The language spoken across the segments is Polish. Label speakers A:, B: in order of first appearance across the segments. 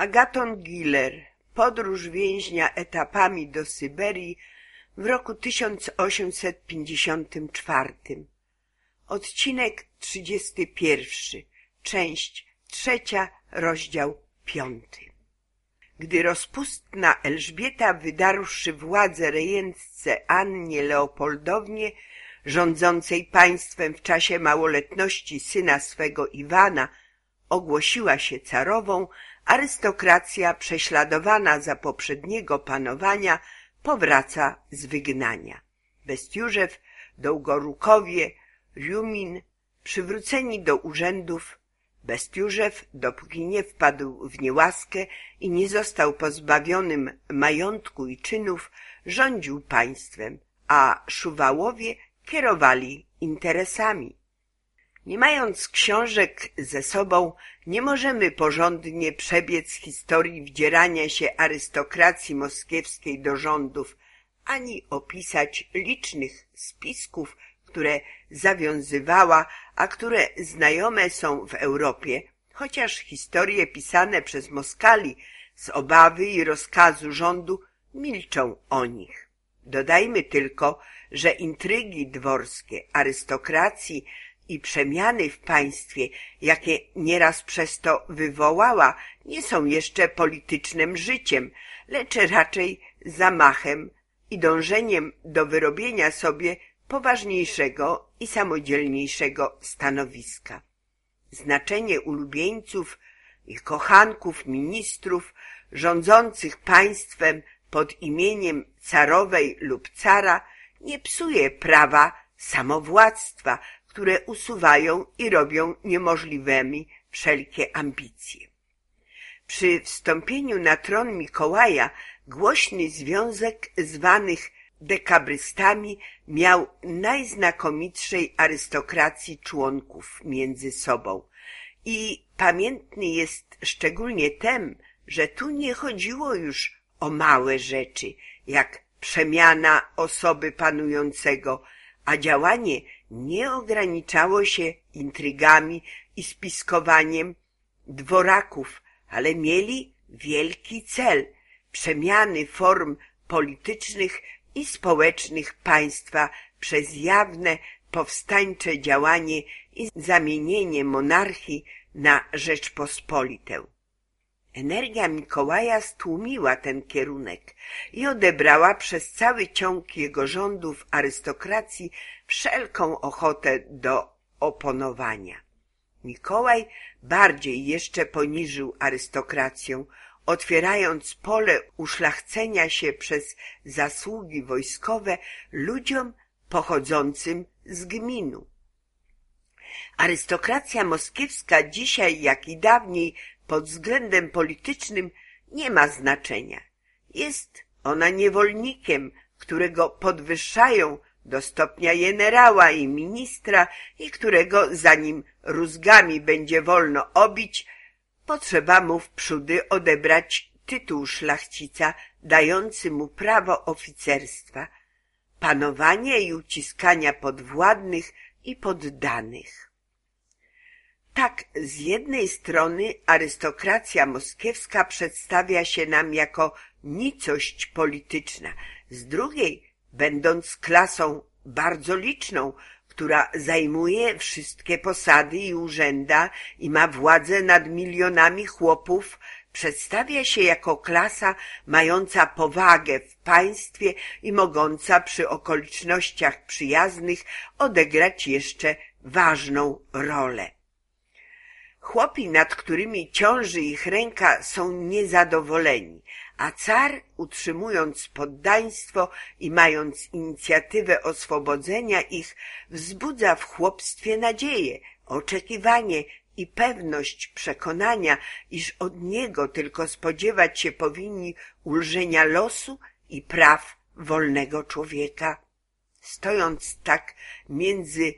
A: Agaton Giller Podróż więźnia etapami do Syberii w roku 1854 Odcinek 31 Część trzecia Rozdział piąty. Gdy rozpustna Elżbieta wydarłszy władzę rejentce Annie Leopoldownie rządzącej państwem w czasie małoletności syna swego Iwana ogłosiła się carową, arystokracja prześladowana za poprzedniego panowania powraca z wygnania. Bestiużew, Dołgorukowie, Riumin, przywróceni do urzędów, Bestiużew, dopóki nie wpadł w niełaskę i nie został pozbawionym majątku i czynów, rządził państwem, a Szuwałowie kierowali interesami. Nie mając książek ze sobą, nie możemy porządnie przebiec historii wdzierania się arystokracji moskiewskiej do rządów, ani opisać licznych spisków, które zawiązywała, a które znajome są w Europie, chociaż historie pisane przez Moskali z obawy i rozkazu rządu milczą o nich. Dodajmy tylko, że intrygi dworskie arystokracji i przemiany w państwie, jakie nieraz przez to wywołała, nie są jeszcze politycznym życiem, lecz raczej zamachem i dążeniem do wyrobienia sobie poważniejszego i samodzielniejszego stanowiska. Znaczenie ulubieńców i kochanków ministrów rządzących państwem pod imieniem carowej lub cara nie psuje prawa samowładztwa, które usuwają i robią niemożliwymi wszelkie ambicje. Przy wstąpieniu na tron Mikołaja głośny związek zwanych dekabrystami miał najznakomitszej arystokracji członków między sobą i pamiętny jest szczególnie tem, że tu nie chodziło już o małe rzeczy, jak przemiana osoby panującego, a działanie nie ograniczało się intrygami i spiskowaniem dworaków, ale mieli wielki cel przemiany form politycznych i społecznych państwa przez jawne powstańcze działanie i zamienienie monarchii na Rzeczpospolitę. Energia Mikołaja stłumiła ten kierunek i odebrała przez cały ciąg jego rządów arystokracji wszelką ochotę do oponowania. Mikołaj bardziej jeszcze poniżył arystokrację, otwierając pole uszlachcenia się przez zasługi wojskowe ludziom pochodzącym z gminu. Arystokracja moskiewska dzisiaj, jak i dawniej, pod względem politycznym nie ma znaczenia. Jest ona niewolnikiem, którego podwyższają do stopnia generała i ministra i którego zanim rózgami będzie wolno obić, potrzeba mu wprzódy odebrać tytuł szlachcica dający mu prawo oficerstwa, panowania i uciskania podwładnych i poddanych. Tak, z jednej strony arystokracja moskiewska przedstawia się nam jako nicość polityczna, z drugiej, będąc klasą bardzo liczną, która zajmuje wszystkie posady i urzęda i ma władzę nad milionami chłopów, przedstawia się jako klasa mająca powagę w państwie i mogąca przy okolicznościach przyjaznych odegrać jeszcze ważną rolę. Chłopi, nad którymi ciąży ich ręka, są niezadowoleni, a car, utrzymując poddaństwo i mając inicjatywę oswobodzenia ich, wzbudza w chłopstwie nadzieję, oczekiwanie i pewność przekonania, iż od niego tylko spodziewać się powinni ulżenia losu i praw wolnego człowieka. Stojąc tak między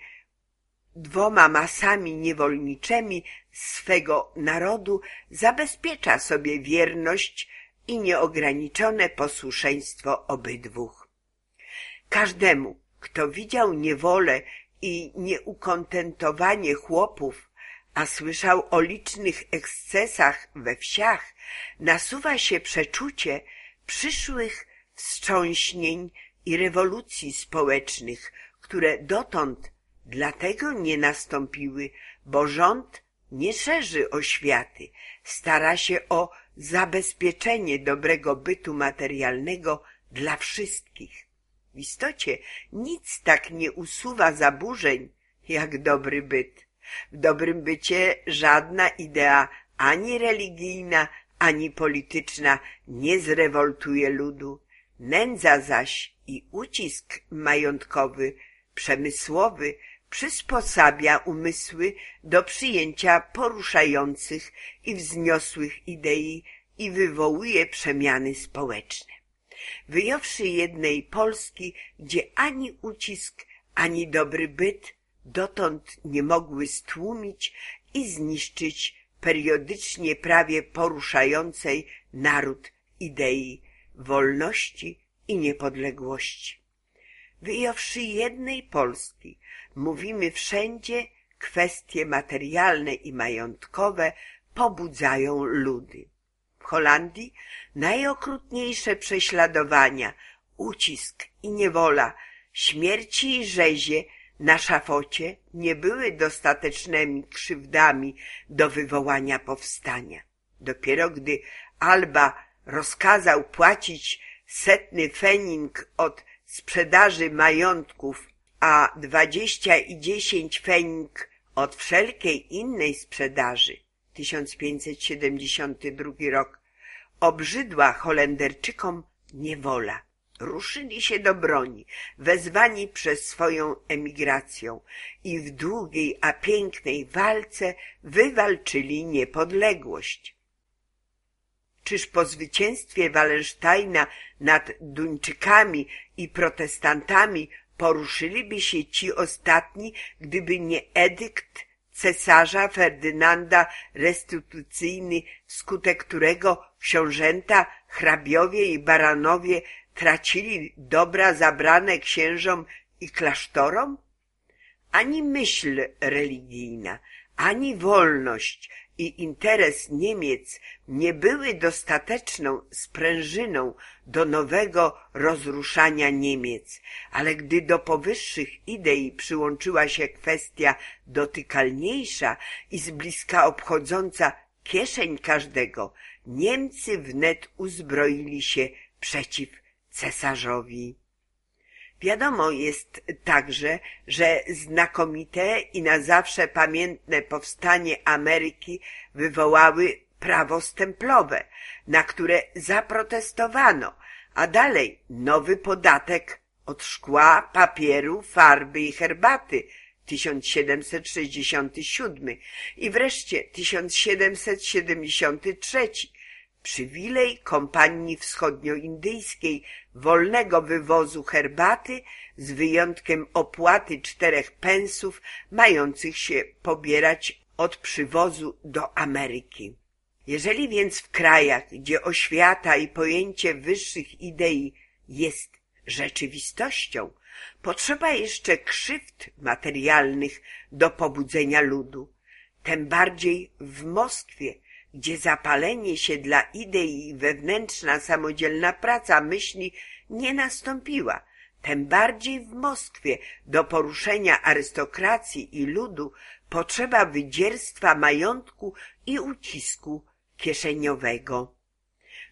A: dwoma masami niewolniczymi swego narodu zabezpiecza sobie wierność i nieograniczone posłuszeństwo obydwóch. Każdemu, kto widział niewolę i nieukontentowanie chłopów, a słyszał o licznych ekscesach we wsiach, nasuwa się przeczucie przyszłych wstrząśnień i rewolucji społecznych, które dotąd dlatego nie nastąpiły, bo rząd nie szerzy oświaty, stara się o zabezpieczenie dobrego bytu materialnego dla wszystkich. W istocie nic tak nie usuwa zaburzeń jak dobry byt. W dobrym bycie żadna idea ani religijna, ani polityczna nie zrewoltuje ludu. Nędza zaś i ucisk majątkowy, przemysłowy przysposabia umysły do przyjęcia poruszających i wzniosłych idei i wywołuje przemiany społeczne. Wyjąwszy jednej Polski, gdzie ani ucisk, ani dobry byt dotąd nie mogły stłumić i zniszczyć periodycznie prawie poruszającej naród idei wolności i niepodległości. Wyjąwszy jednej Polski, mówimy wszędzie kwestie materialne i majątkowe pobudzają ludy. W Holandii najokrutniejsze prześladowania, ucisk i niewola, śmierci i rzezie na szafocie nie były dostatecznymi krzywdami do wywołania powstania. Dopiero gdy Alba rozkazał płacić setny fening od sprzedaży majątków, a dwadzieścia i dziesięć fening od wszelkiej innej sprzedaży, 1572 rok, obrzydła Holenderczykom niewola. Ruszyli się do broni, wezwani przez swoją emigracją i w długiej a pięknej walce wywalczyli niepodległość. Czyż po zwycięstwie Wallensteina nad Duńczykami i protestantami poruszyliby się ci ostatni, gdyby nie edykt cesarza Ferdynanda restytucyjny, wskutek którego książęta, hrabiowie i baranowie tracili dobra zabrane księżom i klasztorom? Ani myśl religijna, ani wolność i interes Niemiec nie były dostateczną sprężyną do nowego rozruszania Niemiec, ale gdy do powyższych idei przyłączyła się kwestia dotykalniejsza i z bliska obchodząca kieszeń każdego, Niemcy wnet uzbroili się przeciw cesarzowi. Wiadomo jest także, że znakomite i na zawsze pamiętne powstanie Ameryki wywołały prawo stemplowe, na które zaprotestowano, a dalej nowy podatek od szkła, papieru, farby i herbaty 1767 i wreszcie 1773 przywilej Kompanii Wschodnioindyjskiej wolnego wywozu herbaty z wyjątkiem opłaty czterech pensów mających się pobierać od przywozu do Ameryki. Jeżeli więc w krajach, gdzie oświata i pojęcie wyższych idei jest rzeczywistością, potrzeba jeszcze krzywd materialnych do pobudzenia ludu, tym bardziej w Moskwie, gdzie zapalenie się dla idei i wewnętrzna samodzielna praca myśli nie nastąpiła, tym bardziej w Moskwie do poruszenia arystokracji i ludu potrzeba wydzierstwa majątku i ucisku kieszeniowego.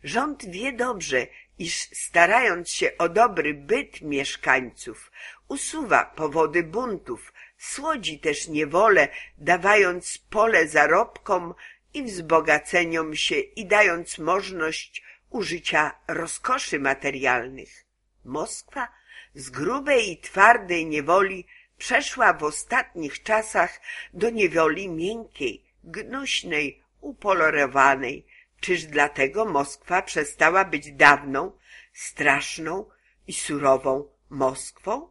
A: Rząd wie dobrze, iż starając się o dobry byt mieszkańców, usuwa powody buntów, słodzi też niewolę, dawając pole zarobkom i wzbogaceniom się i dając możliwość użycia rozkoszy materialnych. Moskwa z grubej i twardej niewoli przeszła w ostatnich czasach do niewoli miękkiej, gnuśnej, upolorowanej. Czyż dlatego Moskwa przestała być dawną, straszną i surową Moskwą?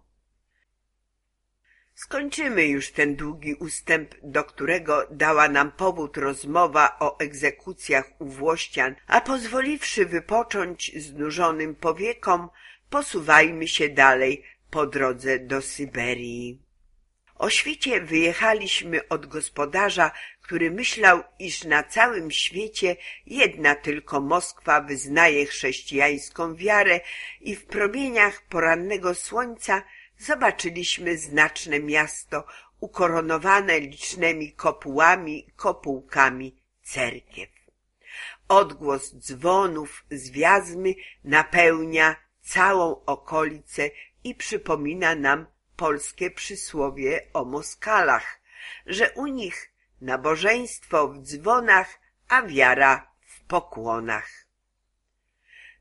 A: Skończymy już ten długi ustęp, do którego dała nam powód rozmowa o egzekucjach u Włościan, a pozwoliwszy wypocząć znużonym powiekom, posuwajmy się dalej po drodze do Syberii. O świcie wyjechaliśmy od gospodarza, który myślał, iż na całym świecie jedna tylko Moskwa wyznaje chrześcijańską wiarę i w promieniach porannego słońca zobaczyliśmy znaczne miasto ukoronowane licznymi kopułami, kopułkami cerkiew. Odgłos dzwonów z wiazmy napełnia całą okolicę i przypomina nam polskie przysłowie o Moskalach, że u nich nabożeństwo w dzwonach, a wiara w pokłonach.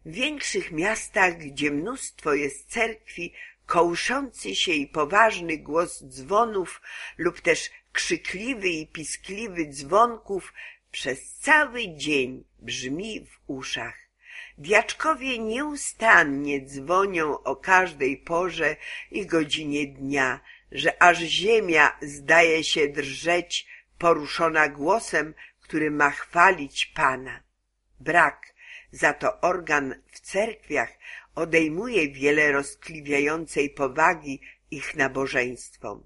A: W większych miastach, gdzie mnóstwo jest cerkwi, kołyszący się i poważny głos dzwonów lub też krzykliwy i piskliwy dzwonków przez cały dzień brzmi w uszach. Diaczkowie nieustannie dzwonią o każdej porze i godzinie dnia, że aż ziemia zdaje się drżeć, poruszona głosem, który ma chwalić Pana. Brak, za to organ w cerkwiach odejmuje wiele rozkliwiającej powagi ich nabożeństwom.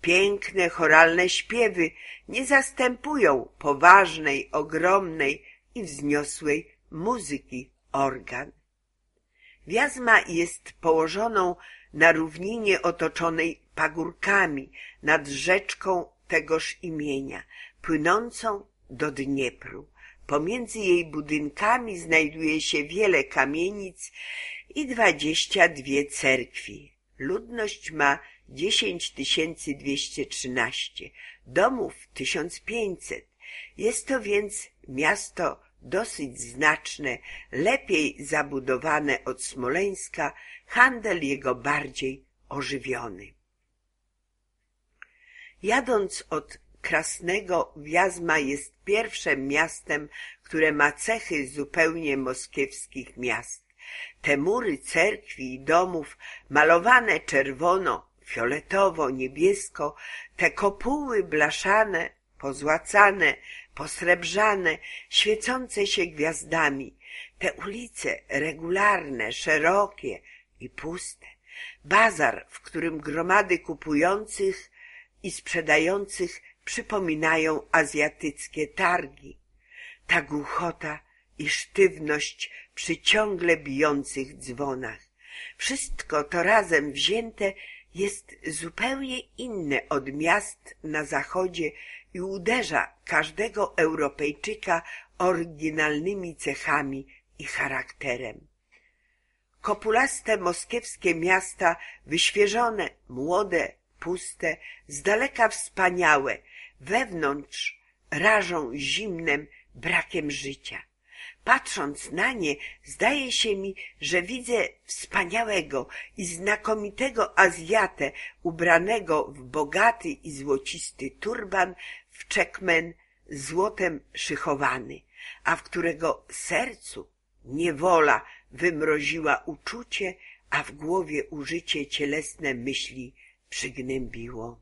A: Piękne choralne śpiewy nie zastępują poważnej, ogromnej i wzniosłej muzyki organ. Wiazma jest położoną na równinie otoczonej pagórkami nad rzeczką tegoż imienia, płynącą do Dniepru. Pomiędzy jej budynkami znajduje się wiele kamienic i dwadzieścia dwie cerkwi. Ludność ma dziesięć tysięcy dwieście trzynaście, domów tysiąc pięćset. Jest to więc miasto dosyć znaczne, lepiej zabudowane od Smoleńska, handel jego bardziej ożywiony. Jadąc od Krasnego Wiazma jest pierwszym miastem, które ma cechy zupełnie moskiewskich miast. Te mury cerkwi i domów, malowane czerwono, fioletowo, niebiesko, te kopuły blaszane, pozłacane, posrebrzane, świecące się gwiazdami, te ulice regularne, szerokie i puste, bazar, w którym gromady kupujących i sprzedających przypominają azjatyckie targi, ta głuchota i sztywność przy ciągle bijących dzwonach. Wszystko to razem wzięte jest zupełnie inne od miast na zachodzie i uderza każdego Europejczyka oryginalnymi cechami i charakterem. Kopulaste moskiewskie miasta, wyświeżone, młode, puste, z daleka wspaniałe, wewnątrz rażą zimnem brakiem życia. Patrząc na nie, zdaje się mi, że widzę wspaniałego i znakomitego Azjatę ubranego w bogaty i złocisty turban, w czekmen złotem szychowany, a w którego sercu niewola wymroziła uczucie, a w głowie użycie cielesne myśli przygnębiło.